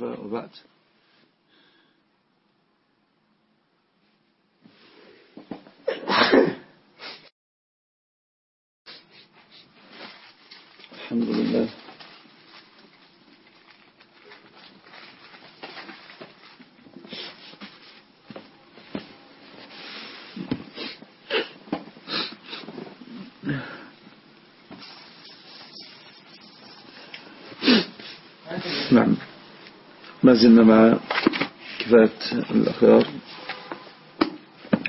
المصطفى وبعد الحمد لله نعم ما زلنا مع كفاية الأخيار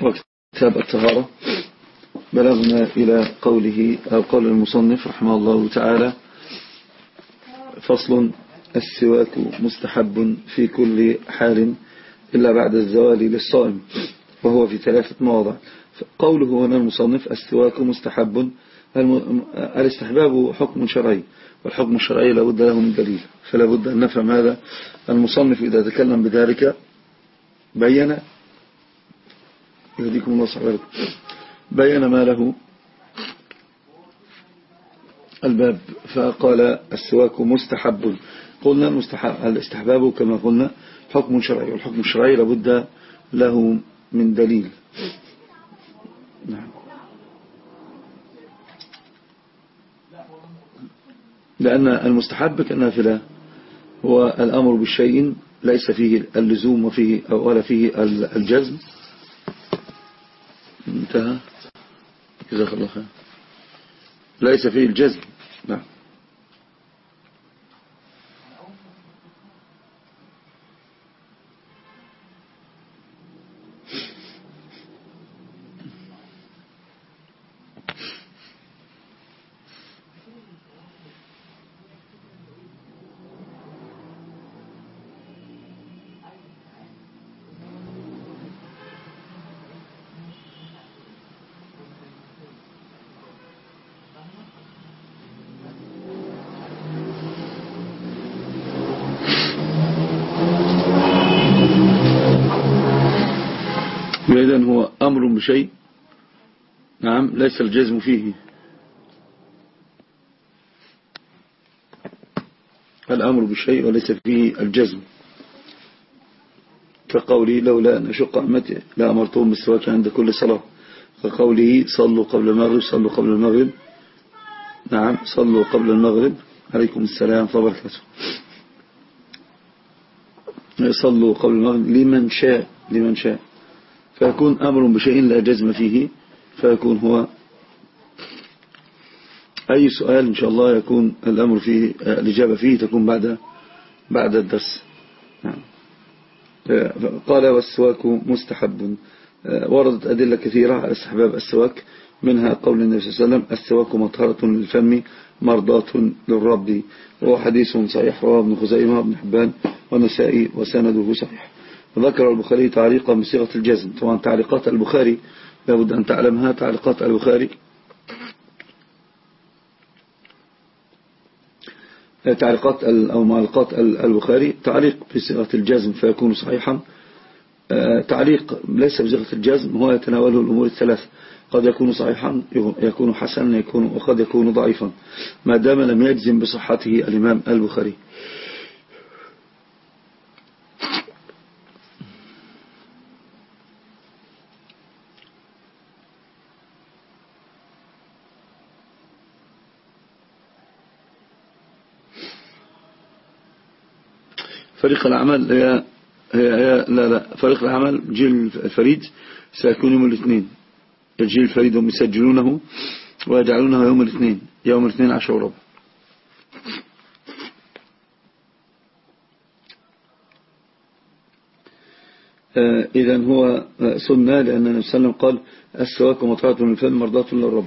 وكتاب الطهارة. بلغنا إلى قوله أو قول المصنف رحمه الله تعالى فصل السواك مستحب في كل حال إلا بعد الزوال للصائم وهو في ثلاثة مواضع. قوله هنا المصنف السواك مستحب الاستحباب حكم شرعي والحكم الشرعي لابد له من دليل فلا بد أن نفهم هذا. المصنف إذا تكلم بذلك بين يهديكم الله صحبه بين ما له الباب فقال السواك مستحب. قلنا المستحب الاستحباب كما قلنا حكم شرعي والحكم الشرعي لابد له من دليل. نعم. لأن المستحب كالنافلة هو الأمر بالشيء ليس فيه اللزوم وفيه ولا فيه الجزم. انتهى. جزاك الله خير. ليس فيه الجزم نعم إذن هو أمر بشيء ليس الجزم فيه. الأمر بالشيء وليس فيه الجزم. كقوله لولا أن أشق أمتي لأمرتهم بالسواك عند كل صلاة. كقوله صلوا قبل المغرب صلوا قبل المغرب. نعم صلوا قبل المغرب. عليكم السلام وبركاته. صلوا قبل المغرب. لمن شاء لمن شاء. فيكون أمر بشيء لا جزم فيه. فيكون هو أي سؤال إن شاء الله يكون الأمر فيه الإجابة فيه تكون بعد بعد الدرس. نعم. قال والسواك مستحب. وردت أدلة كثيرة على استحباب السواك منها قول النبي صلى الله عليه وسلم السواك مطهرة للفم مرضاة للرب. وهو حديث صحيح رواه ابن خزيمة وابن حبان والنسائي وسنده صحيح. ذكر البخاري تعليقا بصيغة الجزم. طبعا تعليقات البخاري لابد أن تعلمها تعليقات البخاري. تعليقات أو معلقات البخاري. تعليق بصيغة الجزم فيكون صحيحا. تعليق ليس بصيغة الجزم هو يتناوله الأمور الثلاث. قد يكون صحيحا يكون حسنا يكون وقد يكون ضعيفا. ما دام لم يجزم بصحته الإمام البخاري. فريق الأعمال هي, هي, هي لا لا. فريق الأعمال جيل الفريد سيكون يوم الاثنين. الجيل الفريد هم يسجلونه ويجعلونه يوم الاثنين. يوم الاثنين عشر وربع. إذا هو سنة لأن النبي صلى الله عليه وسلم قال السواك مطاعة من الفم مرضاة للرب.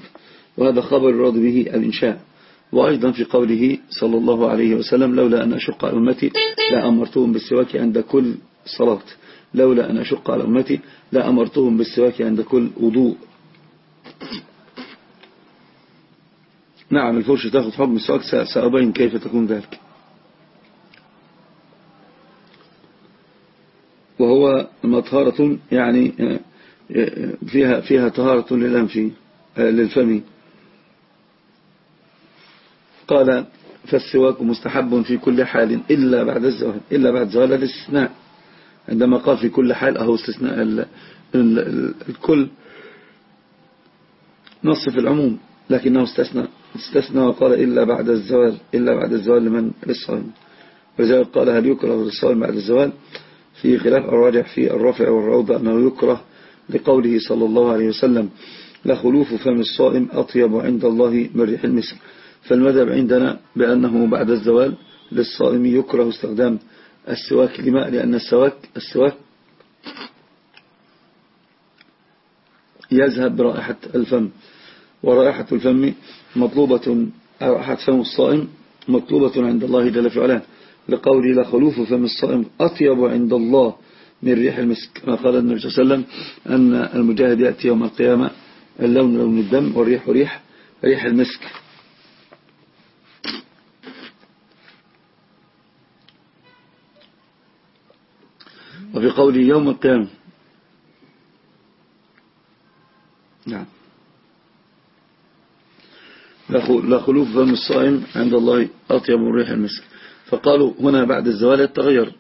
وهذا خبر الراضي به الإنشاء. وأيضا في قوله صلى الله عليه وسلم لولا أن أشق على أمتي لأمرتهم بالسواك عند كل صلاة. لولا أن أشق على أمتي لأمرتهم بالسواك عند كل وضوء. نعم الفرش تأخذ حكم السواك سأبين كيف تكون ذلك. وهو مطهرة يعني فيها فيها طهارة للأنف للفم. قال فالسواك مستحب في كل حال إلا بعد الزوال إلا بعد زوال الاستثناء. عندما قال في كل حال أهو استثناء ال ال ال الكل نص في العموم لكنه استثنى استثنى وقال إلا بعد الزوال إلا بعد الزوال لمن؟ للصائم. ولذلك قال هل يكره للصائم بعد الزوال؟ في خلاف الراجح في الرفع والروضة أنه يكره لقوله صلى الله عليه وسلم لخلوف فم الصائم أطيب عند الله من ريح المسك. فالمذهب عندنا بأنه بعد الزوال للصائم يكره استخدام السواك. لماء لأن السواك السواك يذهب برائحة الفم ورائحة الفم مطلوبة رائحة فم الصائم مطلوبة عند الله جل في علاه. لقوله لخلوف فم الصائم أطيب عند الله من ريح المسك. ما قال النبي صلى الله عليه وسلم أن المجاهد يأتي يوم القيامة اللون لون الدم والريح ريح ريح المسك. وفي قوله يوم القيامة. نعم. لا خلوف فم الصائم عند الله أطيب من ريح المسك. فقالوا هنا بعد الزوال يتغير.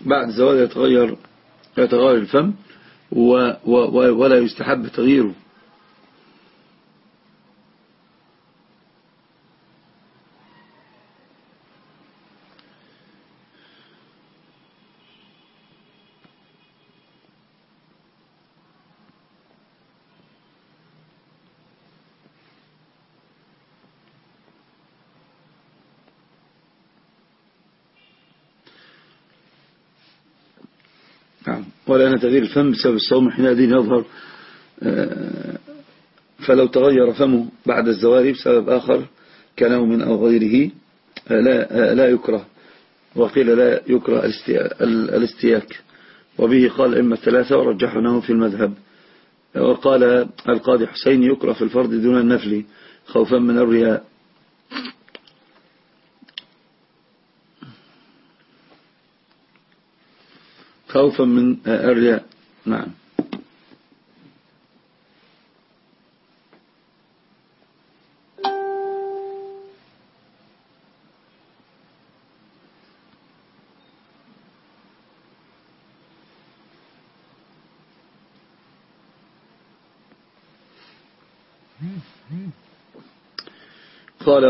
بعد الزوال يتغير يتغير الفم ولا يستحب تغييره. ولأن تغيير الفم بسبب الصوم حينئذ يظهر آه، فلو تغير فمه بعد الزوال بسبب آخر كنوم أو غيره آه، لا, آه، لا يكره وقيل لا يكره الاستياك. وبه قال إما الثلاثة ورجحناه في المذهب. وقال القاضي حسين يكره في الفرض دون النفل خوفا من الرياء. خوفا من الرياء نعم. قال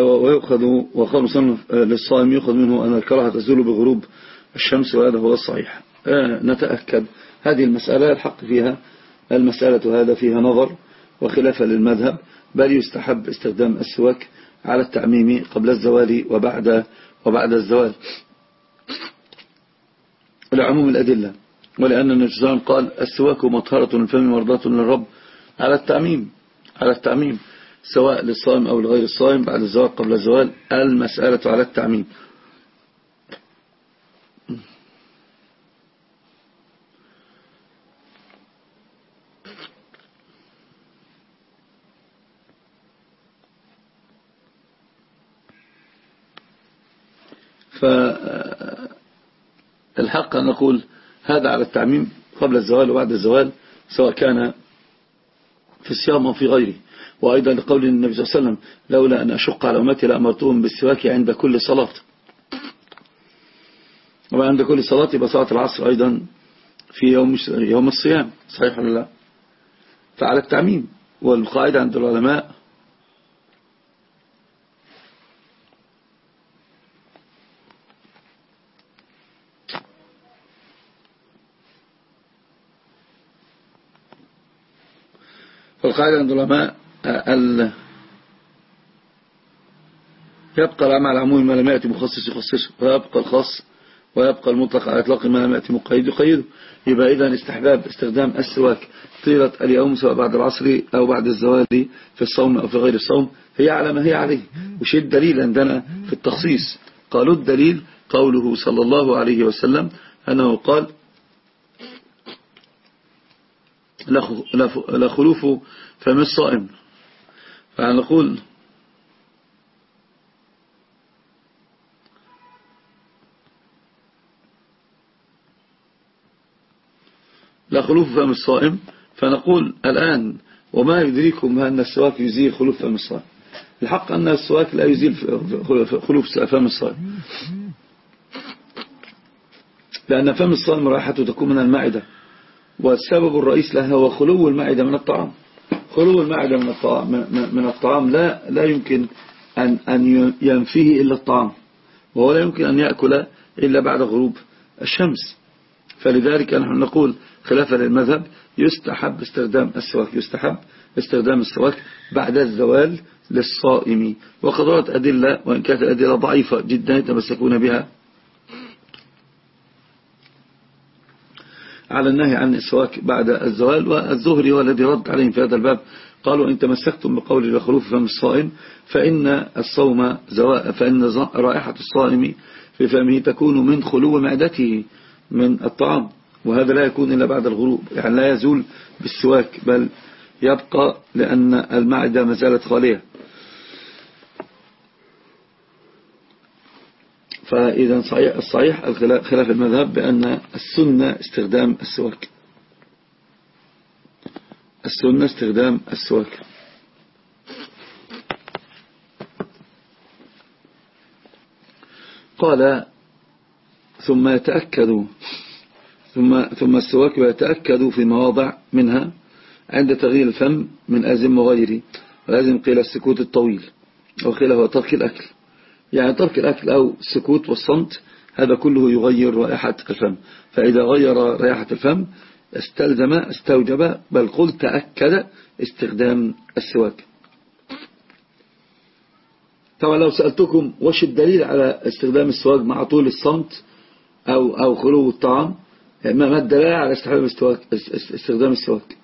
وقال مصنف للصائم يأخذ منه أن الكراهة تزول بغروب الشمس وهذا هو الصحيح. نتأكد. هذه المسألة الحق فيها المسألة هذا فيها نظر وخلافة للمذهب بل يستحب استخدام السواك على التعميم قبل الزوال وبعد وبعد الزوال. لعموم الأدلة ولأن وسلم قال السواك مطهرة الفم مرضاة للرب على التعميم على التعميم سواء للصائم أو لغير الصائم بعد الزوال قبل الزوال المسألة على التعميم. فالحق أن نقول هذا على التعميم قبل الزوال وبعد الزوال سواء كان في الصيام أو في غيره. وأيضا لقول النبي صلى الله عليه وسلم لولا أن أشق على أمتي لأمرتهم بالسواك عند كل صلاة. وعند كل صلاة يبقى صلاة العصر أيضا في يوم يوم الصيام صحيح ولا لا؟ فعلى التعميم والقاعدة عند العلماء فالقاعدة عند العلماء ال يبقى العام على عموم ما لم يأتي مخصص يخصصه ويبقى الخاص ويبقى المطلق على إطلاق ما لم يأتي مقيد يقيده. يبقى إذا استحباب استخدام السواك طيلة اليوم سواء بعد العصر أو بعد الزوال في الصوم أو في غير الصوم هي على ما هي عليه. وش الدليل عندنا في التخصيص. قالوا الدليل قوله صلى الله عليه وسلم أنه قال لا خلوف فم الصائم فنقول لا خلوف فم الصائم؟ فنقول الآن وما يدريكم أن السواك يزيل خلوف فم الصائم. الحق أن السواك لا يزيل خلوف فم الصائم. لأن فم الصائم راحته تكون من المعدة والسبب الرئيس لها هو خلو المعدة من الطعام. خلو المعدة من الطعام, من الطعام لا, لا يمكن أن, أن ينفيه إلا الطعام وهو لا يمكن أن يأكل إلا بعد غروب الشمس. فلذلك نحن نقول خلافا للمذهب يستحب استخدام السواك يستحب استخدام السواك بعد الزوال للصائم. وقد رأت أدلة وإن كانت الأدلة ضعيفة جدا يتمسكون بها. على النهي عن السواك بعد الزوال والزهري هو الذي رد عليهم في هذا الباب. قالوا إن تمسكتم بقول لخروف فم الصائم فإن الصوم زواء فإن رائحة الصائم في فمه تكون من خلو معدته من الطعام وهذا لا يكون إلا بعد الغروب. يعني لا يزول بالسواك بل يبقى لأن المعدة ما زالت خالية. فإذا صحيح الصحيح خلاف المذهب بأن السنة استخدام السواك. السنة استخدام السواك. قال ثم يتأكد ثم ثم السواك يتأكد في مواضع منها عند تغيير الفم من أزم وغيره ولازم قيل السكوت الطويل وقيل هو ترك الأكل. يعني ترك الأكل أو السكوت والصمت هذا كله يغير رائحة الفم. فإذا غير رائحة الفم استلزم استوجب بل قل تأكد استخدام السواك. طبعا لو سألتكم وش الدليل على استخدام السواك مع طول الصمت أو, أو خلو الطعام ما الدلالة على استخدام السواك استخدام السواك؟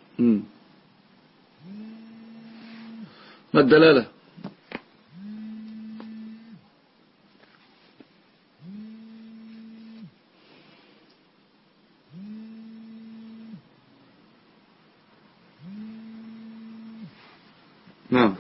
ما الدلالة نعم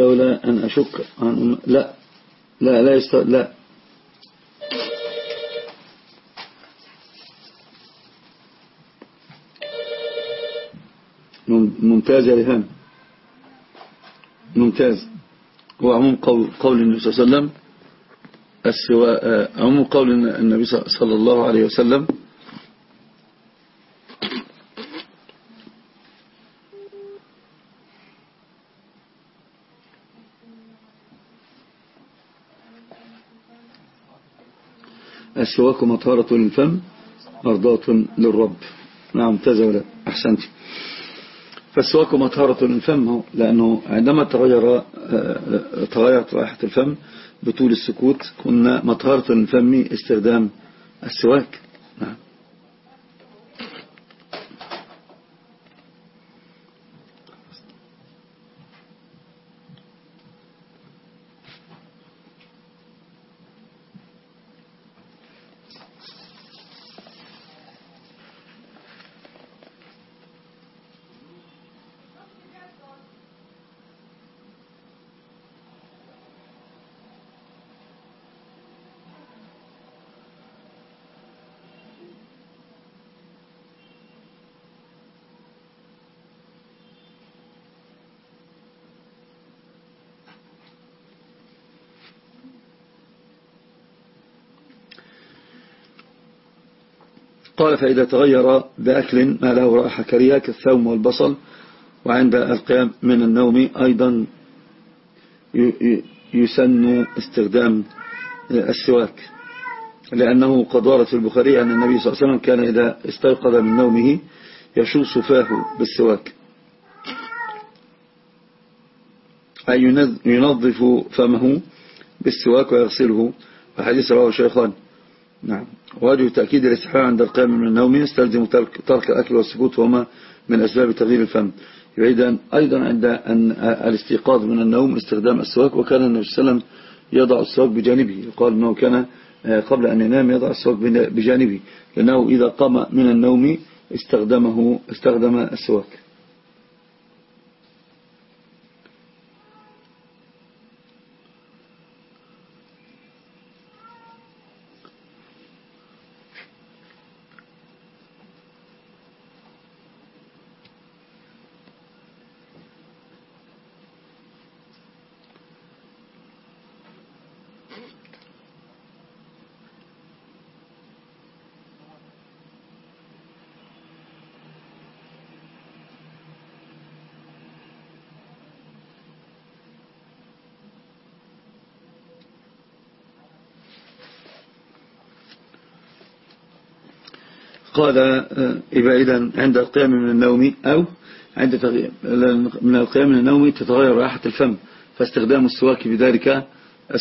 لولا أن أشك عن لا لا لا يست... لا. ممتاز يا ريهان ممتاز. هو عموم قول, قول النبي صلى الله عليه وسلم عموم قول النبي صلى الله عليه وسلم السواك مطهرة للفم مرضاة للرب. نعم ولا؟ أحسنت. فالسواك مطهرة للفم لأنه عندما تغير تغيرت رائحة الفم بطول السكوت كنا مطهرة للفم استخدام السواك. نعم. قال فإذا تغير بأكل ما له رائحة كريهة كالثوم والبصل وعند القيام من النوم أيضا يسن استخدام السواك. لأنه قد ورد في البخاري أن النبي صلى الله عليه وسلم كان إذا استيقظ من نومه يشوص فاه بالسواك. أن ينظف فمه بالسواك ويغسله. الحديث رواه الشيخان نعم. وجه تأكيد الاستحباب عند القيام من النوم يستلزم ترك الأكل والسكوت وهما من أسباب تغيير الفم. يعيد أيضا عند أن الاستيقاظ من النوم استخدام السواك وكان النبي صلى الله عليه وسلم يضع السواك بجانبه. يقال أنه كان آه، قبل أن ينام يضع السواك بجانبه. لأنه إذا قام من النوم استخدمه استخدم السواك. قال إذا آه، عند القيام من النوم أو عند من القيام من النوم تتغير رائحة الفم فاستخدام السواك بذلك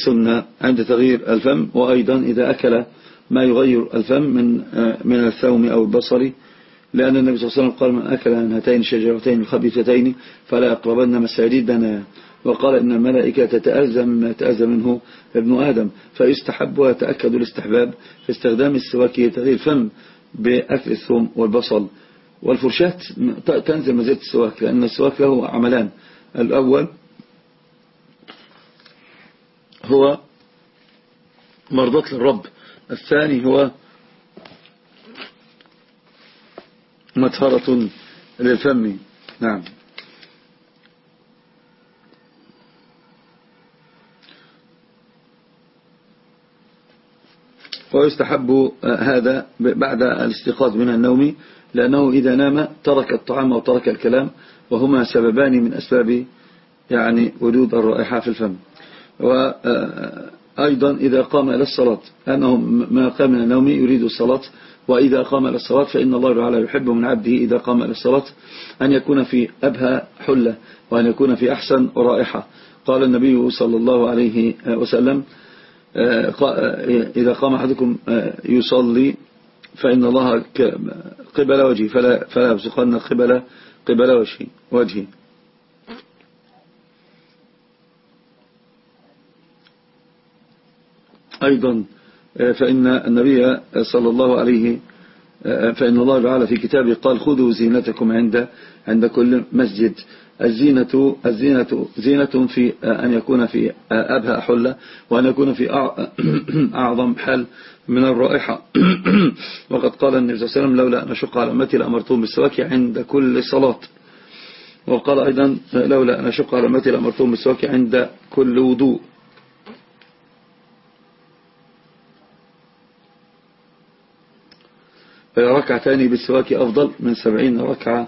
سنة عند تغيير الفم. وأيضا إذا أكل ما يغير الفم من آه، من الثوم أو البصر لأن النبي صلى الله عليه وسلم قال من أكل من هاتين الشجرتين الخبيثتين فلا يقربن مساجدنا. وقال إن الملائكة تتأذى مما يتأذى منه ابن آدم فيستحب ويتأكد الاستحباب في استخدام السواك لتغيير الفم. بأكل الثوم والبصل والفرشاة تنزل مزيد السواك لأن السواك له عملان. الأول هو مرضات للرب الثاني هو مطهرة للفم. نعم. ويستحب هذا بعد الاستيقاظ من النوم لأنه إذا نام ترك الطعام وترك الكلام وهما سببان من أسباب يعني وجود الرائحة في الفم. وأيضا إذا قام إلى الصلاة أنه ما قام من النوم يريد الصلاة وإذا قام إلى الصلاة فإن الله تعالى يحب من عبده إذا قام إلى الصلاة أن يكون في أبهى حلة وأن يكون في أحسن رائحة. قال النبي صلى الله عليه وسلم آه، آه، إذا قام أحدكم آه، يصلي فإن الله قبل وجهه فلا, فلا يبصقن قبل, قبل وجهه, وجهه. أيضا فإن النبي صلى الله عليه فإن الله تعالى في كتابه قال خذوا زينتكم عند عند كل مسجد. الزينة الزينة زينة في أن يكون في أبهى حلة وأن يكون في أعظم حل من الرائحة. وقد قال النبي صلى الله عليه وسلم لولا أن أشق على أمتي لأمرتهم بالسواك عند كل صلاة. وقال أيضا لولا أن أشق على أمتي لأمرتهم بالسواك عند كل وضوء. ركعتان بالسواك أفضل من سبعين ركعة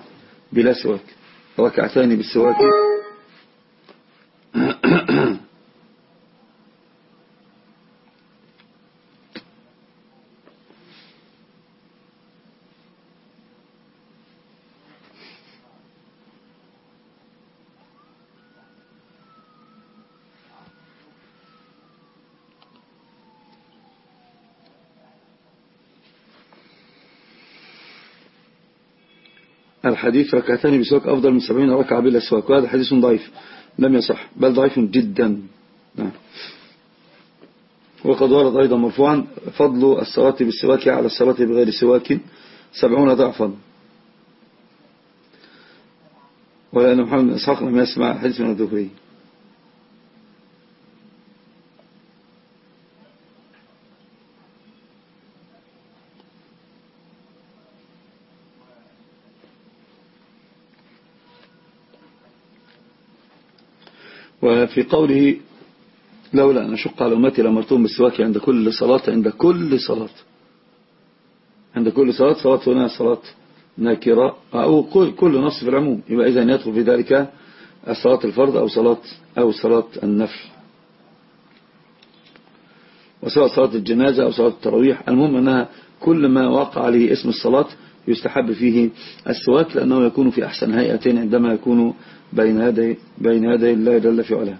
بلا سواك. ركعتان بالسواك الحديث ركعتان بسواك أفضل من سبعين ركعة بلا سواك وهذا حديث ضعيف لم يصح بل ضعيف جدا. نعم. وقد ورد أيضا مرفوعا فضل الصلاة بالسواك على الصلاة بغير سواك سبعون ضعفا. ولأن محمد إسحاق لم يسمع الحديث من الذكري وفي قوله لولا أن أشق على أمتي لأمرتهم بالسواك عند كل صلاة عند كل صلاة. عند كل صلاة صلاة هنا صلاة ناكرة. أو كل نص في العموم. يبقى إذا يدخل في ذلك الصلاة الفرض أو صلاة أو صلاة النفل. وسواء صلاة الجنازة أو صلاة التراويح. المهم أنها كل ما وقع عليه اسم الصلاة يستحب فيه السواك لأنه يكون في أحسن هيئة عندما يكون بين يدي بين يدي الله جل في علاه.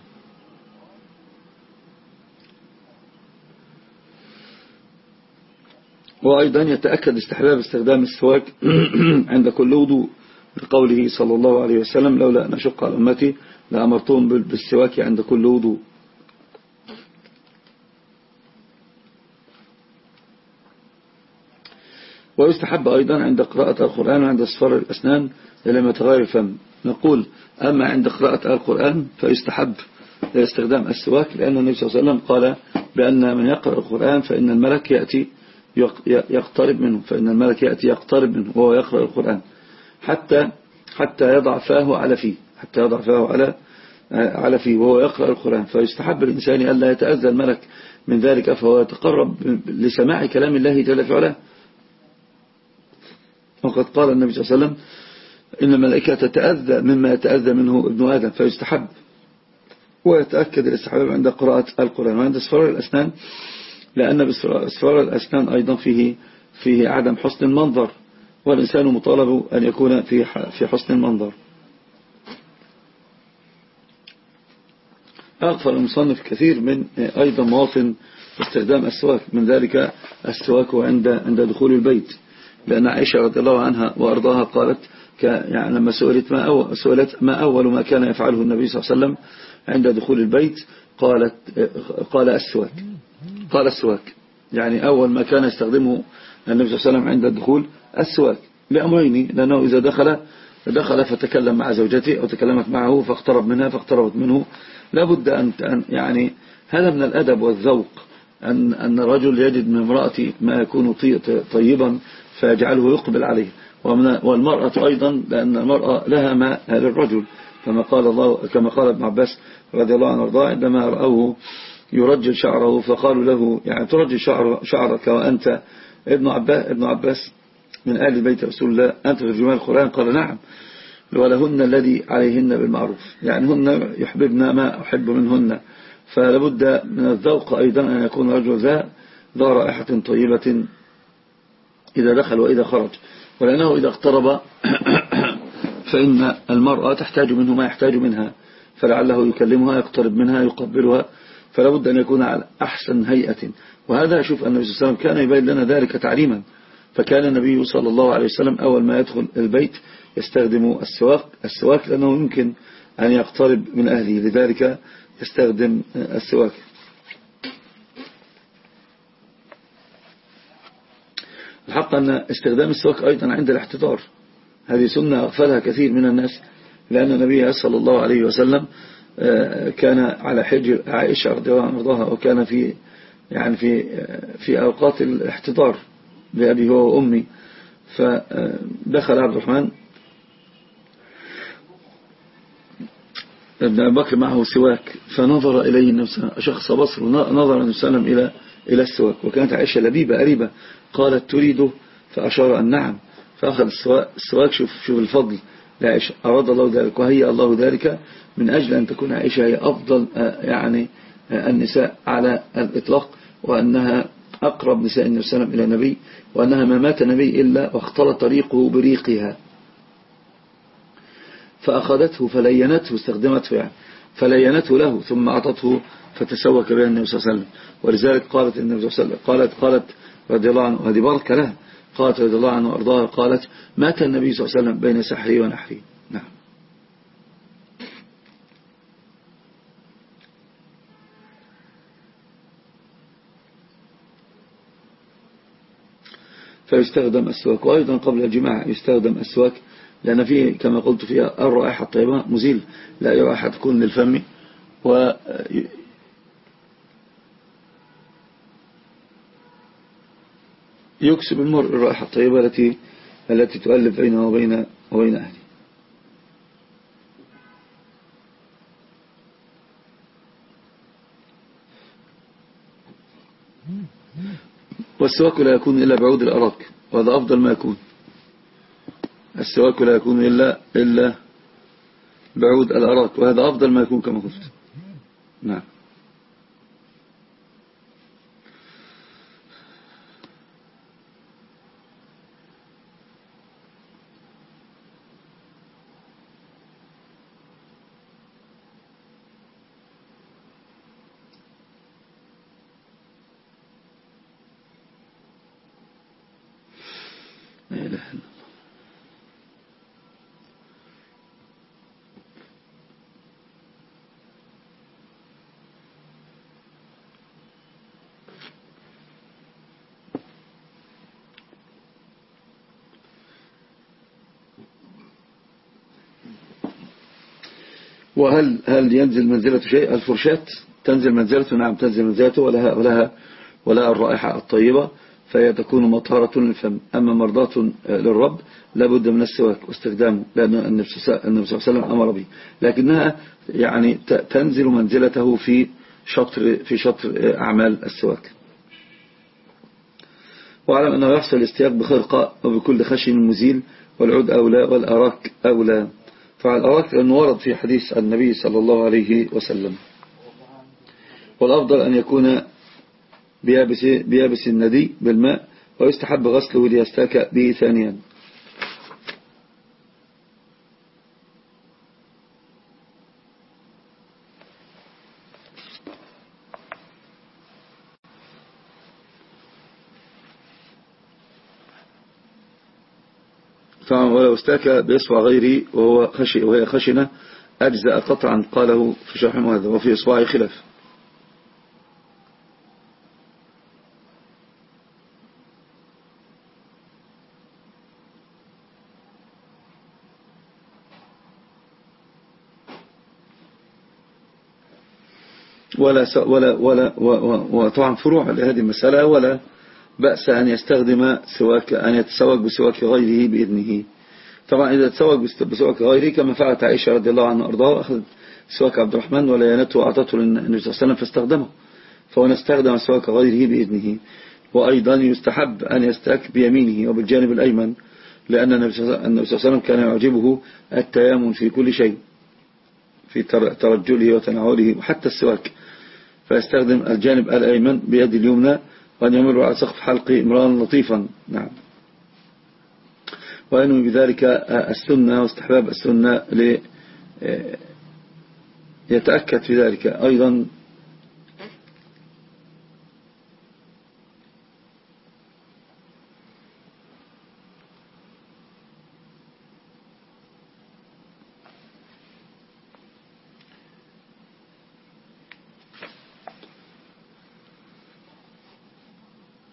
وأيضا يتأكد استحباب استخدام السواك عند كل وضوء لقوله صلى الله عليه وسلم لولا أن أشق على أمتي لأمرتهم بالسواك عند كل وضوء. ويستحب أيضا عند قراءة القرآن وعند اصفار الأسنان لما يتغير الفم. نقول أما عند قراءة القرآن فيستحب استخدام السواك لأن النبي صلى الله عليه وسلم قال بأن من يقرأ القرآن فإن الملك يأتي يقترب منه فإن الملك يأتي يقترب منه وهو يقرأ القرآن. حتى حتى يضع فاه على فيه حتى يضع فاه على على فيه وهو يقرأ القرآن. فيستحب الإنسان ألا يتأذى الملك من ذلك فهو يتقرب لسماع كلام الله جل في علاه وقد قال النبي صلى الله عليه وسلم إن الملائكة تتأذى مما يتأذى منه ابن آدم فيستحب. ويتأكد الاستحباب عند قراءة القرآن وعند اصفار الأسنان لأن باصفار الأسنان أيضا فيه فيه عدم حسن المنظر والإنسان مطالب أن يكون في في حسن المنظر. أغفر المصنف كثير من أيضا مواطن استخدام السواك من ذلك السواك عند عند دخول البيت. لأن عائشة رضي الله عنها وأرضاها قالت يعني لما سئلت ما أول, سئلت ما أول ما كان يفعله النبي صلى الله عليه وسلم عند دخول البيت قالت قال السواك. قال السواك. يعني أول ما كان يستخدمه النبي صلى الله عليه وسلم عند الدخول السواك لأمرين لأنه إذا دخل دخل فتكلم مع زوجته أو تكلمت معه فاقترب منها فاقتربت منه. لابد أن يعني هذا من الأدب والذوق. أن, أن الرجل يجد من امرأة ما يكون طيبا فيجعله يقبل عليه. والمرأة أيضا لأن المرأة لها ما للرجل كما قال الله كما قال ابن عباس رضي الله عنه وارضاه عندما رأوه يرجل شعره فقالوا له يعني ترجل شعر شعرك وأنت. ابن عباس, ابن عباس من آل بيت رسول الله أنت ترجمان القرآن؟ قال نعم. ولهن الذي عليهن بالمعروف. يعني هن يحببن ما أحب منهن. فلابد من الذوق أيضا أن يكون رجل ذا ذا رائحة طيبة إذا دخل وإذا خرج. ولأنه إذا اقترب فإن المرأة تحتاج منه ما يحتاج منها فلعله يكلمها يقترب منها يقبلها فلا بد أن يكون على أحسن هيئة. وهذا أشوف أن النبي صلى الله عليه وسلم كان يبين لنا ذلك تعليما. فكان النبي صلى الله عليه وسلم أول ما يدخل البيت يستخدم السواك, السواك لأنه يمكن أن يقترب من أهله. لذلك يستخدم السواك. الحق أن استخدام السواك أيضا عند الاحتضار. هذه سنة أغفلها كثير من الناس لأن النبي صلى الله عليه وسلم آه، كان على حجر عائشة رضي الله عنها وكان في يعني في في أوقات الاحتضار لأبي هو وأمي فدخل عبد الرحمن ابن أبي بكر معه سواك فنظر إليه النبي شخص بصر نظر النبي صلى الله عليه وسلم إلى إلى السواك وكانت عائشة لبيبة قريبة قالت تريده؟ فأشار أن نعم. فأخذ السواك شوف, شوف الفضل لعائشة أراد الله ذلك وهي الله ذلك من أجل أن تكون عائشة هي أفضل آه، يعني آه، النساء على الإطلاق وأنها أقرب نساء النبي صلى الله عليه وسلم إلى النبي وأنها ما مات نبي إلا واختلط طريقه بريقها. فأخذته فلينته استخدمته يعني فلينته له ثم أعطته فتسوك بها النبي صلى الله عليه وسلم. ولذلك قالت النبي صلى الله عليه وسلم قالت قالت رضي الله عنه وهذه بركة لها. قالت رضي الله عنه وأرضاها قالت مات النبي صلى الله عليه وسلم بين سحري ونحري. نعم. فيستخدم السواك وأيضا قبل الجماع يستخدم السواك لأن فيه كما قلت فيها الرائحة الطيبة مزيل. لا رائحة تكون للفم و يكسب المرء الرائحة الطيبة التي التي تؤلف بينه وبين وبين أهله. والسواك لا يكون إلا بعود الأراك وهذا أفضل ما يكون. السواك لا يكون إلا, إلا بعود الأراك وهذا أفضل ما يكون كما قلت. نعم إله إلا وهل هل ينزل منزلة شيء؟ الفرشاة تنزل منزلته نعم تنزل منزلته ولها, ولها, ولها الرائحة الطيبة فهي تكون مطهرة للفم. أما مرضاة للرب لابد من السواك واستخدامه لأن النبي صلى الله عليه وسلم أمر به. لكنها يعني تنزل منزلته في شطر, في شطر أعمال السواك. واعلم أنه يحصل الاستياق بخرقة وبكل خشن مزيل والعود أولى والأراك أولى. فالأراك لأنه ورد في حديث النبي صلى الله عليه وسلم؟ والأفضل أن يكون بيابس, بيابس الندي بالماء ويستحب غسله ليستاك به ثانيا. أستاك بإصبع غيري وهو خشي وهي خشنة أجزأ قطعا قاله في شرح هذا وفي إصبعي خلاف. ولا ولا ولا وطبعا فروع لهذه المسألة ولا بأس أن يستخدم سواك أن يتسوق بسواك غيره بإذنه. طبعا إذا تسوق بسواك غيره كما فعلت عائشة رضي الله عنها وأرضاها أخذت سواك عبد الرحمن وليانته وأعطته للنبي صلى الله عليه وسلم فاستخدمه. فهو استخدم سواك غيره بإذنه وأيضا يستحب أن يستاك بيمينه وبالجانب الأيمن لأن النبي صلى الله عليه وسلم كان يعجبه التيامن في كل شيء في ترجله وتنعله وحتى السواك. فيستخدم الجانب الأيمن بيد اليمنى وأن يمر على سقف حلق امرأ لطيفا. نعم. وأنه بذلك السنة واستحباب السنة يتأكد في ذلك. أيضا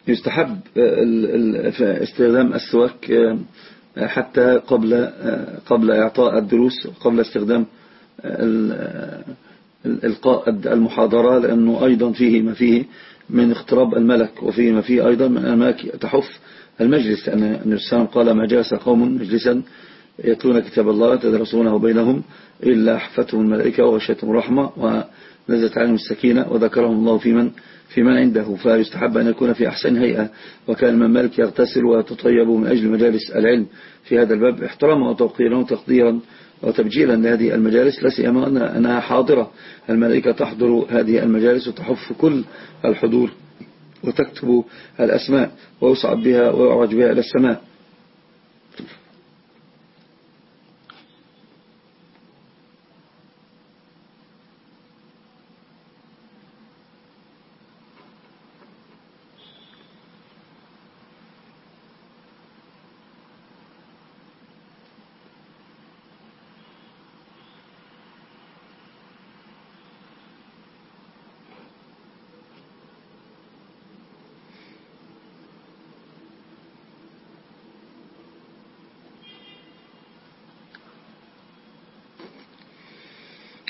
يستحب استخدام السواك حتى قبل قبل إعطاء الدروس قبل استخدام القاء المحاضرة لأنه أيضا فيه ما فيه من اختراب الملك وفيه ما فيه أيضا من أماك تحف المجلس. لأن النبي وسلم قال ما جلس قوم مجلسا يتلون كتاب الله تدرسونه بينهم إلا حفتهم الملائكة وغشتهم رحمة ونزلت عليهم السكينة وذكرهم الله في من فيما عنده فيستحب أن يكون في أحسن هيئة. وكان من يغتسل ويتطيب من أجل مجالس العلم في هذا الباب. احتراما وتوقيرا وتقديرا وتبجيلا لهذه المجالس لا سيما أنها حاضرة. الملائكة تحضر هذه المجالس وتحف كل الحضور وتكتب الأسماء ويصعد بها ويعرج بها إلى السماء.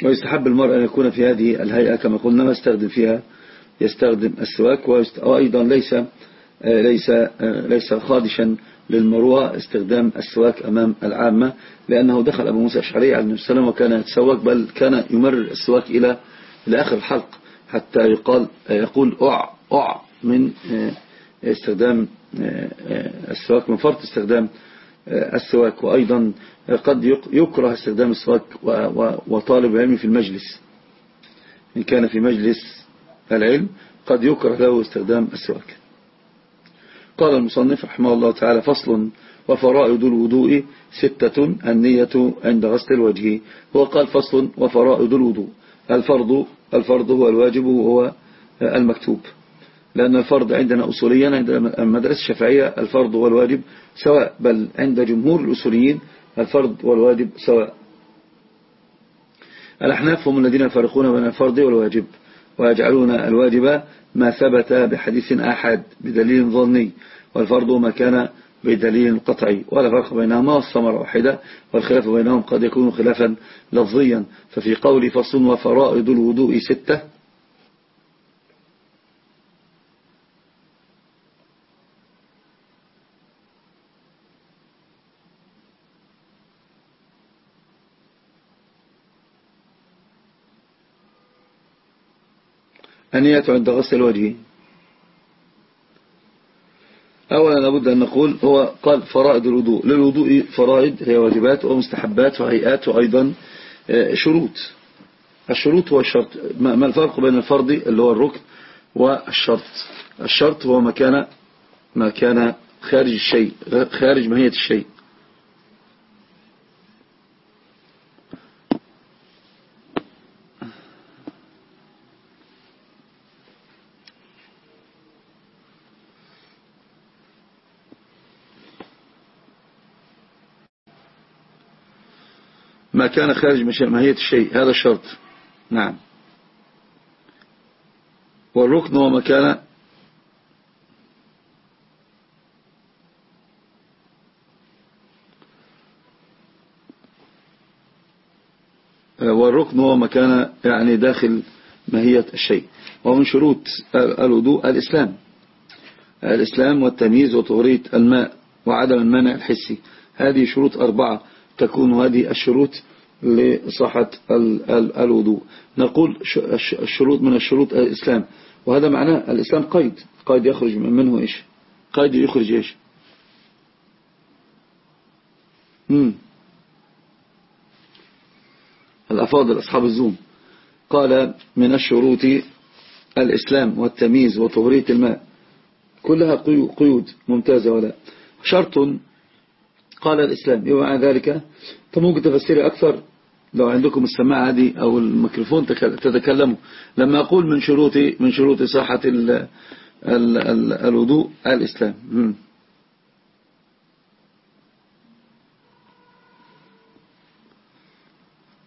ويستحب المرء أن يكون في هذه الهيئة كما قلنا ما يستخدم فيها يستخدم السواك وأيضا ليس ليس ليس خادشا للمروءة استخدام السواك أمام العامة لأنه دخل أبو موسى الأشعري عليه السلام وكان يتسوق بل كان يمرر السواك إلى إلى آخر الحلق حتى يقال يقول أع أع من استخدام السواك من فرط استخدام السواك وأيضا قد يكره استخدام السواك وطالب العلم في المجلس. إن كان في مجلس العلم قد يكره له استخدام السواك. قال المصنف رحمه الله تعالى فصل وفرائض الوضوء ستة النية عند غسل الوجه. هو قال فصل وفرائض الوضوء. الفرض الفرض هو الواجب وهو المكتوب. لأن الفرض عندنا أصوليا عند المدرسة الشافعية الفرض والواجب سواء بل عند جمهور الأصوليين الفرض والواجب سواء. الأحناف هم الذين يفرقون بين الفرض والواجب ويجعلون الواجب ما ثبت بحديث آحاد بدليل ظني والفرض ما كان بدليل قطعي. ولا فرق بينهما والثمرة واحدة والخلاف بينهم قد يكون خلافا لفظيا. ففي قول فصل وفرائض الوضوء ستة النية عند غسل الوجه. أولا لابد أن نقول هو قال فرائض الوضوء. للوضوء فرائض هي واجبات ومستحبات وهيئات وأيضا آه، شروط. الشروط هو الشرط. ما الفرق بين الفرض اللي هو الركن والشرط؟ الشرط هو ما كان ما كان خارج الشيء خارج ماهية الشيء ما كان خارج ماهية الشيء هذا الشرط نعم. والركن هو ما كان والركن هو ما كان يعني داخل ماهية الشيء. ومن شروط الوضوء الإسلام. الإسلام والتمييز وطهورية الماء وعدم المانع الحسي. هذه شروط أربعة تكون هذه الشروط لصحة الوضوء. نقول الشروط من الشروط الإسلام. وهذا معناه الإسلام قيد. قيد يخرج منه إيش؟ قيد يخرج إيش؟ مم. الأفاضل أصحاب الزوم. قال من الشروط الإسلام والتمييز وطهورية الماء. كلها قيود. ممتازة ولا؟ شرط قال الإسلام. يبقى ذلك فممكن تفسيري أكثر؟ لو عندكم السماعة هذه أو الميكروفون تتكلموا. لما أقول من شروط من شروط صحة ال ال ال الوضوء الإسلام.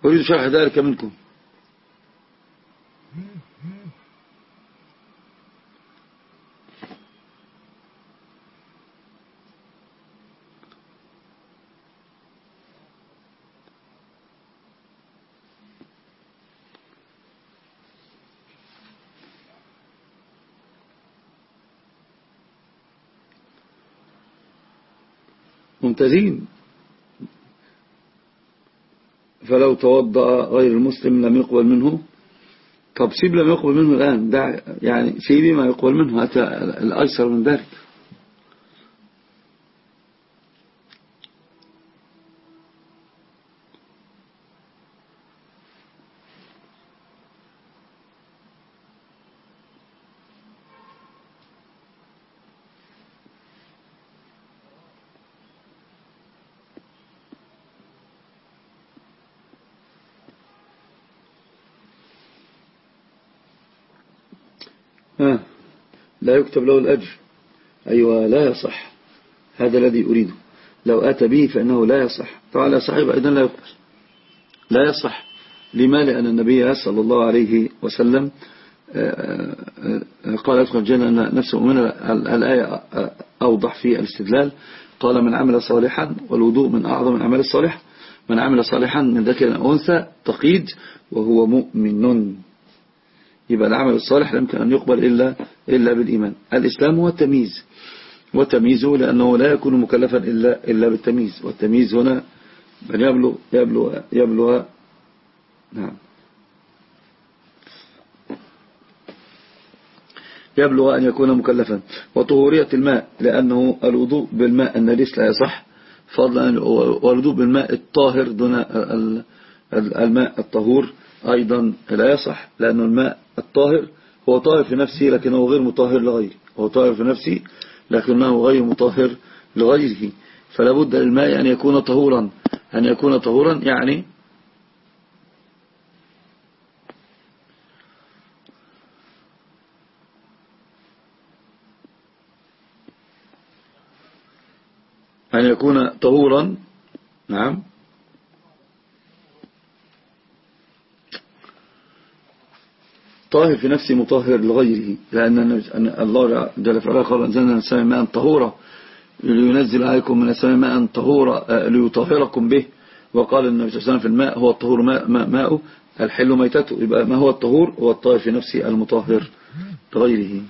أريد شرح ذلك منكم. ممتازين فلو توضأ غير المسلم لم يقبل منه. طب سيب لم يقبل منه الآن. يعني سيبي ما يقبل منه. أتى الأيسر من ذلك. لا يكتب له الأجر. أيوة لا يصح. هذا الذي أريده. لو أتى به فإنه لا يصح. طبعا لا صحيح أيضا لا يقبل. لا يصح. لما لأن النبي صلى الله عليه وسلم آه، آه، قال أدخل الجنة نفسه مؤمنة الآية أوضح في الاستدلال. قال من عمل صالحا والوضوء من أعظم الأعمال الصالحة من عمل صالحا من ذكر أنثى تقيد وهو مؤمن. يبقى العمل الصالح لا يمكن أن يقبل إلا, إلا بالإيمان. الإسلام هو التمييز. وتمييزه لأنه لا يكون مكلفا إلا, إلا بالتمييز. والتمييز هنا من يبلغ, يبلغ, يبلغ نعم. يبلغ أن يكون مكلفا. وطهورية الماء لأنه الوضوء بالماء النجس لا يصح. فضلا والوضوء بالماء الطاهر دون الماء الطهور. أيضا لا يصح لأن الماء الطاهر هو طاهر في نفسه لكنه غير مطهر لغيره. هو طاهر في نفسه لكنه غير مطهر لغيره. فلا بد للماء أن يكون طهورا. أن يكون طهورا يعني أن يكون طهورا. نعم. طاهر في نفسه مطهر لغيره. لأن الله جل وعلا قال أنزلنا من السماء ماء طهورا لينزل عليكم من السماء ماء طهورا آه، ليطهركم به. وقال النبي صلى الله عليه وسلم في الماء هو الطهور ماء ماء الحل ميتته. يبقى ما هو الطهور؟ هو الطاهر في نفسه المطهر لغيره.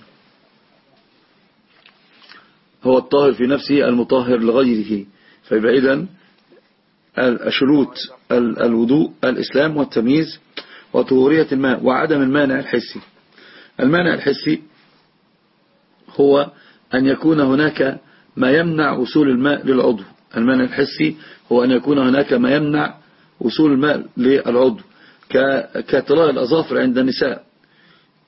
هو الطاهر في نفسه المطهر لغيره. فيبقى إذن الشروط الوضوء الإسلام والتمييز وطهورية الماء وعدم المانع الحسي. المانع الحسي هو أن يكون هناك ما يمنع وصول الماء للعضو. المانع الحسي هو أن يكون هناك ما يمنع وصول الماء للعضو. كطلاء الأظافر عند النساء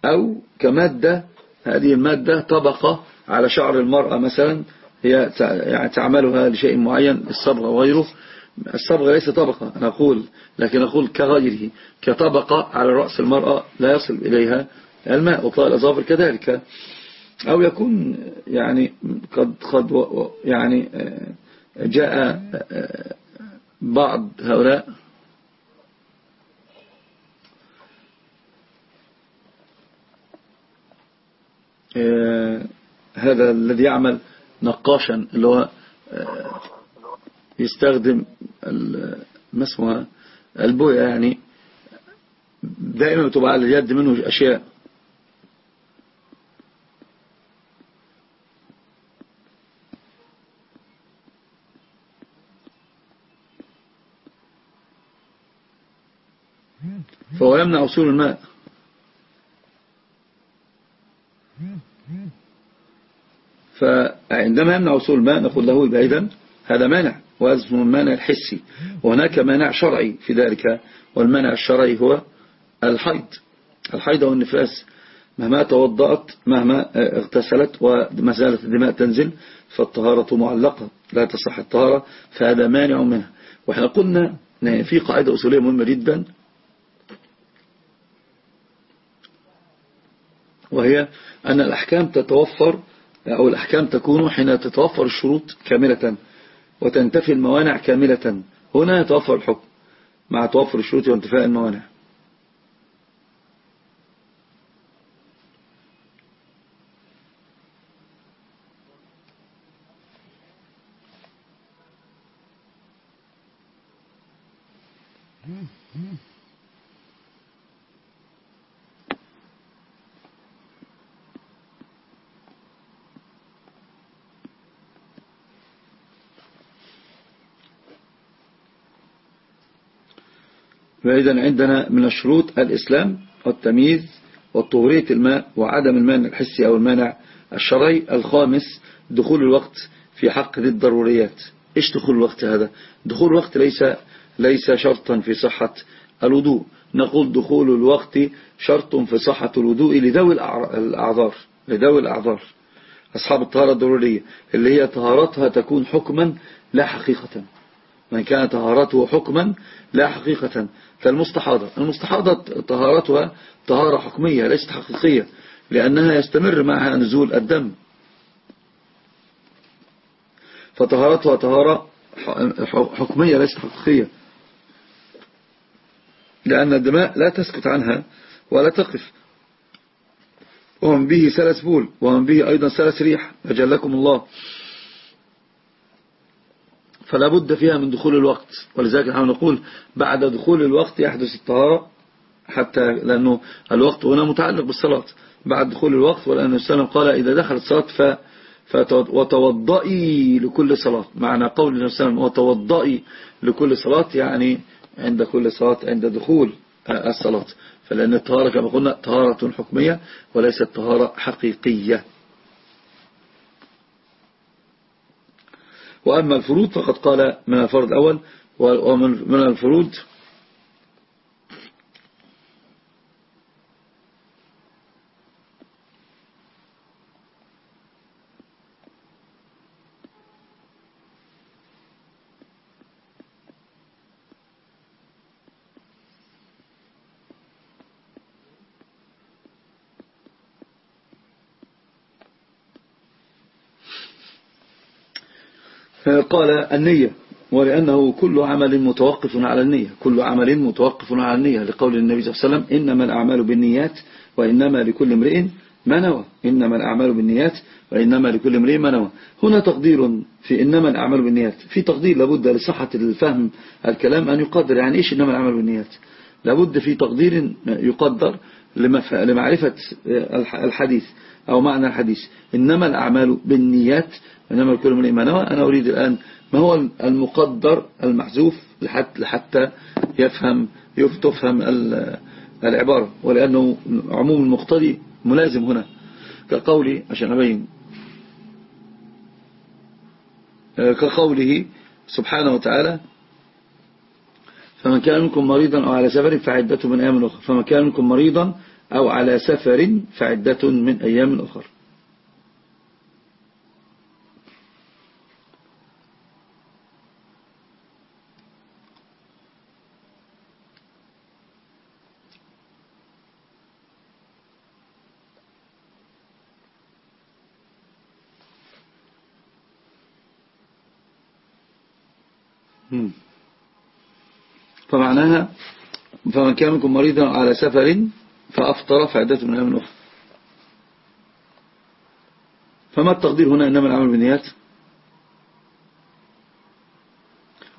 أو كمادة هذه المادة طبقة على شعر المرأة مثلا هي يعني تعملها لشيء معين الصبغة وغيره. الصبغة ليس طبقة أنا أقول لكن أقول كغيره كطبقة على رأس المرأة لا يصل إليها الماء وطلاء الأظافر كذلك. أو يكون يعني قد, قد يعني جاء بعض هؤلاء. هذا الذي يعمل نقاشا اللي هو يستخدم ما اسمها؟ البوية يعني. دائما بتبقى على اليد منه أشياء. فهو يمنع وصول الماء. فعندما يمنع وصول الماء نقول له إذا هذا مانع. اسمه المانع الحسي وهناك مانع شرعي في ذلك والمانع الشرعي هو الحيض. الحيض والنفاس مهما توضأت مهما اغتسلت وما زالت الدماء تنزل فالطهارة معلقة لا تصح الطهارة فهذا مانع منها. وإحنا قلنا في قاعدة أصولية مهمة جدا. وهي أن الأحكام تتوفر أو الأحكام تكون حين تتوفر الشروط كاملة. وتنتفي الموانع كاملة. هنا يتوفر الحكم مع توفر الشروط وانتفاء الموانع. فإذا عندنا من الشروط الإسلام والتمييز والطهورية الماء وعدم المانع الحسي أو المانع الشرعي الخامس دخول الوقت في حق ذي الضروريات. إيش دخول الوقت هذا؟ دخول الوقت ليس ليس شرطا في صحة الوضوء. نقول دخول الوقت شرط في صحة الوضوء لذوي الأعذار لذوي الأعذار. أصحاب الطهارة الضرورية اللي هي طهارتها تكون حكما لا حقيقة. من كان طهارته حكما لا حقيقة. كالمستحاضة المستحاضة طهارتها طهارة حكمية ليست حقيقية لأنها يستمر معها نزول الدم. فطهارتها طهارة حكمية ليست حقيقية لأن الدماء لا تسكت عنها ولا تقف. ومن به سلس بول ومن به أيضا سلس ريح أجلكم الله. فلا بد فيها من دخول الوقت. ولذلك نحن نقول بعد دخول الوقت يحدث الطهارة حتى لأنه الوقت هنا متعلق بالصلاة. بعد دخول الوقت عليه وسلم قال إذا دخلت الصلاة وتوضئي لكل صلاة. معنى قول النبي صلى الله عليه وسلم وتوضئي لكل صلاة يعني عند كل صلاة عند دخول الصلاة. فلأن الطهارة كما قلنا طهارة حكمية وليست طهارة حقيقية. وأما الفروض فقد قال من الفرض الأول ومن الفروض قال النية ولأنه كل عمل متوقف على النية كل عمل متوقف على النية لقول النبي صلى الله عليه وسلم إنما الأعمال بالنيات وإنما لكل امرئ ما نوى إنما الأعمال بالنيات وإنما لكل امرئ ما نوى. هنا تقدير في إنما الأعمال بالنيات في تقدير لابد لصحة الفهم الكلام أن يقدر يعني إيش إنما الأعمال بالنيات؟ لابد في تقدير يقدر لمعرفة الحديث أو معنى الحديث. إنما الأعمال بالنيات إنما لكل امرئ ما أنا أريد الآن ما هو المقدر المحذوف لحتى يفهم تفهم العبارة؟ ولأنه عموم المقتضي ملازم هنا. كقولي عشان أبين. كقوله سبحانه وتعالى فمن كان منكم مريضا أو على سفر فعدته من أيام أخرى. فمن كان منكم مريضا أو على سفر فعدة من أيام أخرى. فمعناها فمن كان منكم مريضا على سفر فأفطر فعدة من أيام أخرى. فما التقدير هنا إنما العمل بالنيات؟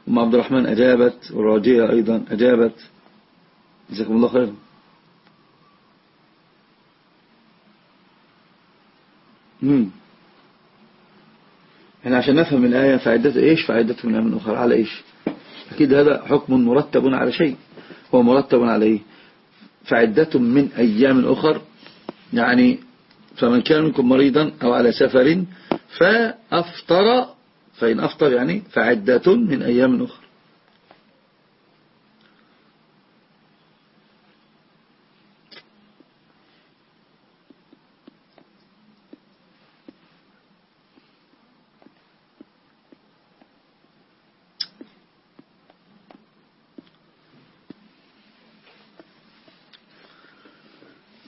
أم عبد الرحمن أجابت والراجية أيضا أجابت. جزاكم الله خيرا. امم يعني عشان نفهم الآية فعدته إيش؟ فعدته من أيام أخرى. على إيش؟ أكيد هذا حكم مرتب على شيء. هو مرتب عليه. فعدة من أيام أخر. يعني فمن كان منكم مريضا أو على سفر فأفطر. فإن أفطر يعني فعدة من أيام أخر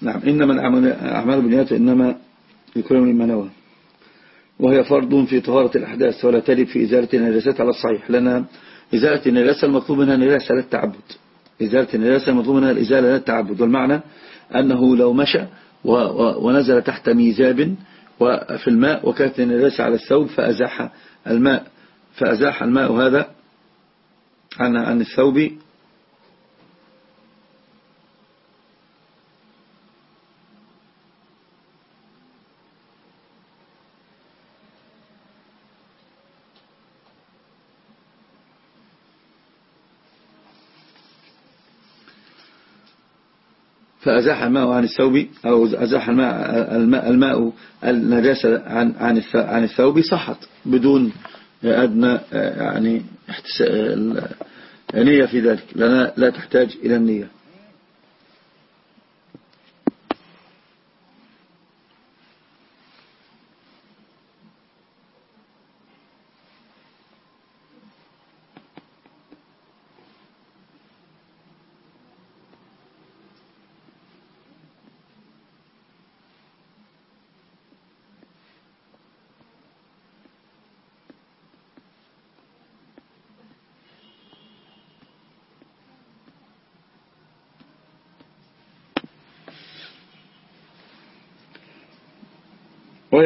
نعم إنما الأعمال بالنيات إنما يكون من نوى وهي فرض في طهارة الأحداث ولا تجب في إزالة النجاسات على الصحيح. لأن إزالة النجاسة المطلوب منها نجاسة للتعبد إزالة النجاسة المطلوب منها الإزالة للتعبد والمعنى أنه لو مشى ونزل تحت ميزاب وفي الماء وكانت النجاسة على الثوب فأزاح الماء. فأزاح الماء هذا عن عن الثوب فأزاح الماء عن الثوب أو أزاح الماء, الماء, الماء النجاسة عن, عن, عن الثوب صحت بدون أدنى يعني نية في ذلك. لنا لا تحتاج إلى النية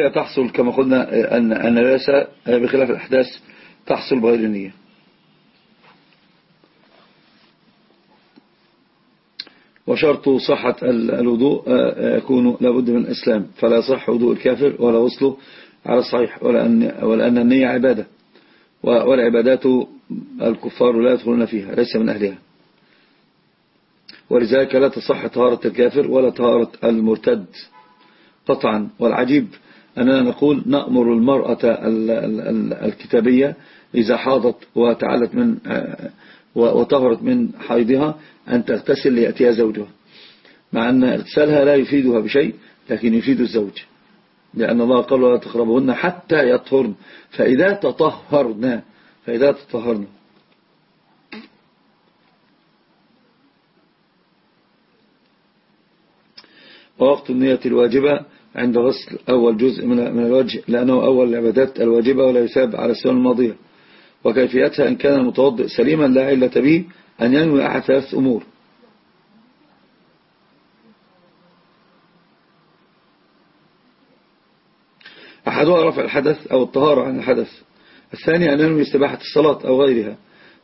وهي تحصل كما قلنا أن النجاسة بخلاف الأحداث تحصل بغير النية. وشرط صحة الوضوء يكون لابد من الإسلام. فلا يصح وضوء الكافر ولا وصله على الصحيح ولأن النية عبادة. والعبادات الكفار لا يدخلون فيها ليس من أهلها. ولذلك لا تصح طهارة الكافر ولا طهارة المرتد قطعا. والعجيب أننا نقول نأمر المرأة الكتابية إذا حاضت وتعالت من وطهرت من حيضها أن تغتسل ليأتيها زوجها. مع أن اغتسالها لا يفيدها بشيء لكن يفيد الزوج. لأن الله قال لا تقربهن حتى يطهرن فإذا تطهرن فإذا تطهرن. ووقت النية الواجبة عند غسل أول جزء من الوجه لأنه أول العبادات الواجبة ولا يساب على السنة الماضية. وكيفيتها إن كان المتوضئ سليما لا علة به أن ينوي أحد ثلاث أمور. أحدها رفع الحدث أو الطهارة عن الحدث. الثاني أن ينوي استباحة الصلاة أو غيرها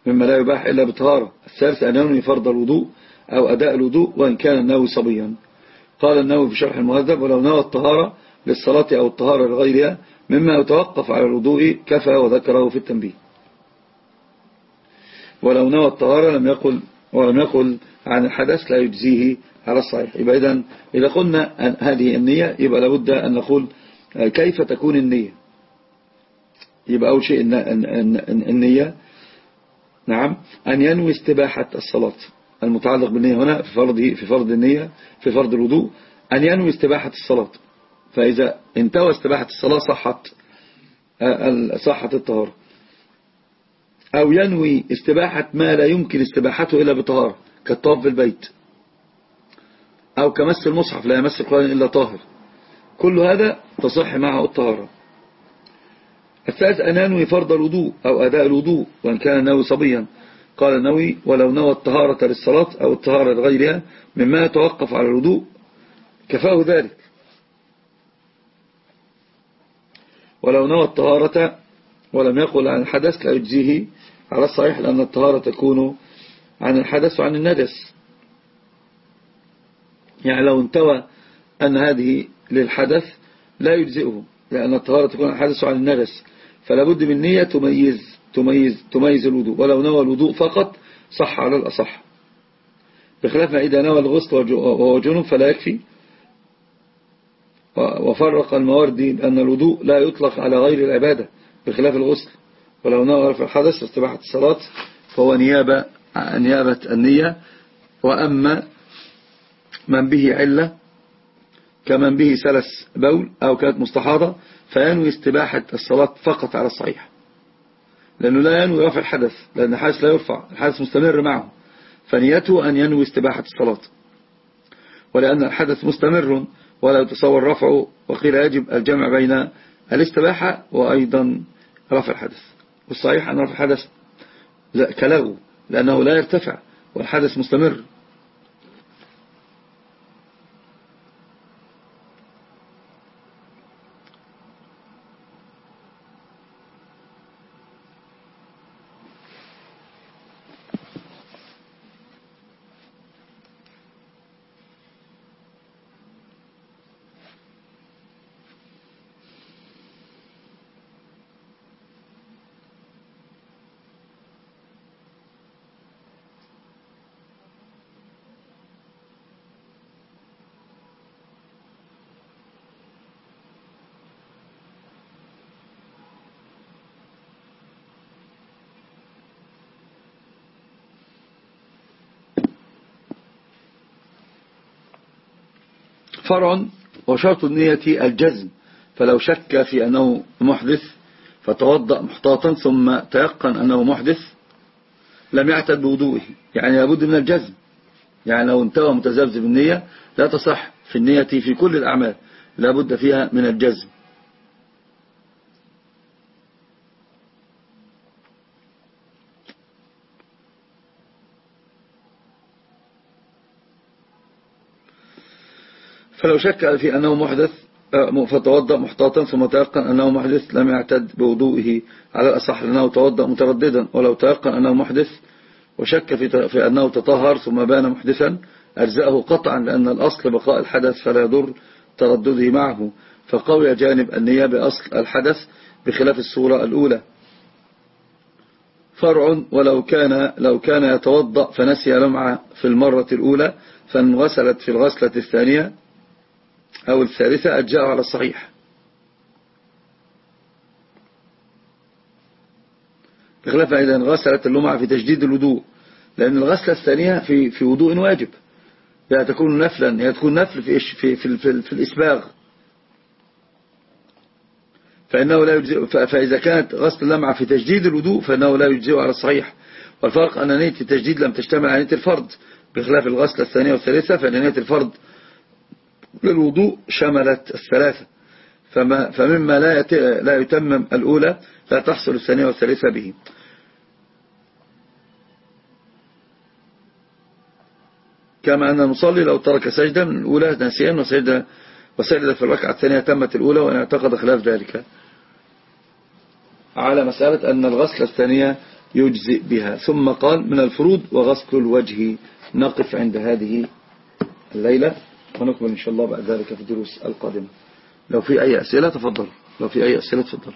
مما لا يباح إلا بطهارة الثالث أن ينوي فرض الوضوء أو أداء الوضوء وإن كان النووي صبيا. قال النووي في شرح المهذب ولو نوى الطهارة للصلاة أو الطهارة لغيرها مما يتوقف على الوضوء كفى وذكره في التنبيه. ولو نوى الطهارة لم يقل ولم يقل عن الحدث لا يجزيه على الصحيح. يبقى إذن إذا قلنا هذه النية يبقى لابد أن نقول كيف تكون النية؟ يبقى أول شيء النية نعم أن ينوي استباحة الصلاة. المتعلق بالنية هنا في فرض في فرض النية في فرض الوضوء أن ينوي استباحة الصلاة. فإذا انتوى استباحة الصلاة صحت صحت الطهارة. أو ينوي استباحة ما لا يمكن استباحته إلا بطهارة كالطواف في البيت. أو كمس المصحف لا يمس القرآن إلا طاهر. كل هذا تصح معه الطهارة. الثالث أن ينوي فرض الوضوء أو أداء الوضوء وإن كان نوي صبيا. قال النووي ولو نوى الطهارة للصلاة أو الطهارة لغيرها مما يتوقف على الوضوء. كفاه ذلك. ولو نوى الطهارة ولم يقل عن الحدث لا يجزيه على الصحيح لأن الطهارة تكون عن الحدث وعن النجس. يعني لو انتوى أن هذه للحدث لا يجزئه لأن الطهارة تكون عن الحدث وعن النجس. فلا بد من نية تميز. تميز تميز الوضوء. ولو نوى الوضوء فقط صح على الأصح. بخلاف ما إذا نوى الغسل وهو فلا يكفي. وفرق المواردي بأن الوضوء لا يطلق على غير العبادة بخلاف الغسل. ولو نوى في الحدث استباحة الصلاة فهو نيابة نيابة النية. وأما من به علة كمن به سلس بول أو كانت مستحاضة فينوي استباحة الصلاة فقط على الصحيح. لأنه لا ينوي رفع الحدث لأن الحدث لا يرفع الحدث مستمر معه. فنيته أن ينوي استباحة الصلاة. ولأن الحدث مستمر ولا يتصور رفعه وقيل يجب الجمع بين الاستباحة وأيضا رفع الحدث. والصحيح أن رفع الحدث كلغو لأنه لا يرتفع والحدث مستمر. فرع وشرط النية الجزم. فلو شك في أنه محدث فتوضأ محتاطا ثم تيقن أنه محدث لم يعتد بوضوئه. يعني لابد من الجزم. يعني لو انتوى متذبذب النية لا تصح في النية في كل الأعمال. لابد فيها من الجزم. فلو شك في أنه محدث آه، فتوضأ محتاطا ثم تيقن أنه محدث لم يعتد بوضوئه على الأصح لأنه توضأ مترددا ولو تيقن أنه محدث وشك في, في أنه تطهر ثم بان محدثا أجزأه قطعا لأن الأصل بقاء الحدث فلا يضر تردده معه. فقوي جانب النية بأصل الحدث بخلاف الصورة الأولى. فرع ولو كان لو كان يتوضأ فنسي لمعة في المرة الأولى فانغسلت في الغسلة الثانية أو الثالثة أجاء على الصحيح. بخلاف إذا غسلت اللمعة في تجديد الوضوء لأن الغسلة الثانية في في وضوء واجب. يا تكون نفلا يا تكون نفل في في في, في, في الإسباغ. فإنه لا يجزئ فإذا كانت غسل اللمعة في تجديد الوضوء فإنه لا يجزئ على الصحيح. والفرق أن نية التجديد لم تشتمل على نية الفرض. بخلاف الغسلة الثانية والثالثة فإن نية الفرض للوضوء شملت الثلاثة. فما فمما لا لا يتمم الأولى لا تحصل الثانية والثالثة به. كما أن المصلي لو ترك سجدة من الأولى ناسيا وسجد وسجد في الركعة الثانية تمت الأولى وإن اعتقد خلاف ذلك. على مسألة أن الغسل الثانية يجزئ بها. ثم قال من الفروض وغسل الوجه. نقف عند هذه الليلة. ونكمل إن شاء الله بعد ذلك في الدروس القادمة. لو في أي أسئلة تفضل. لو في أي أسئلة تفضل.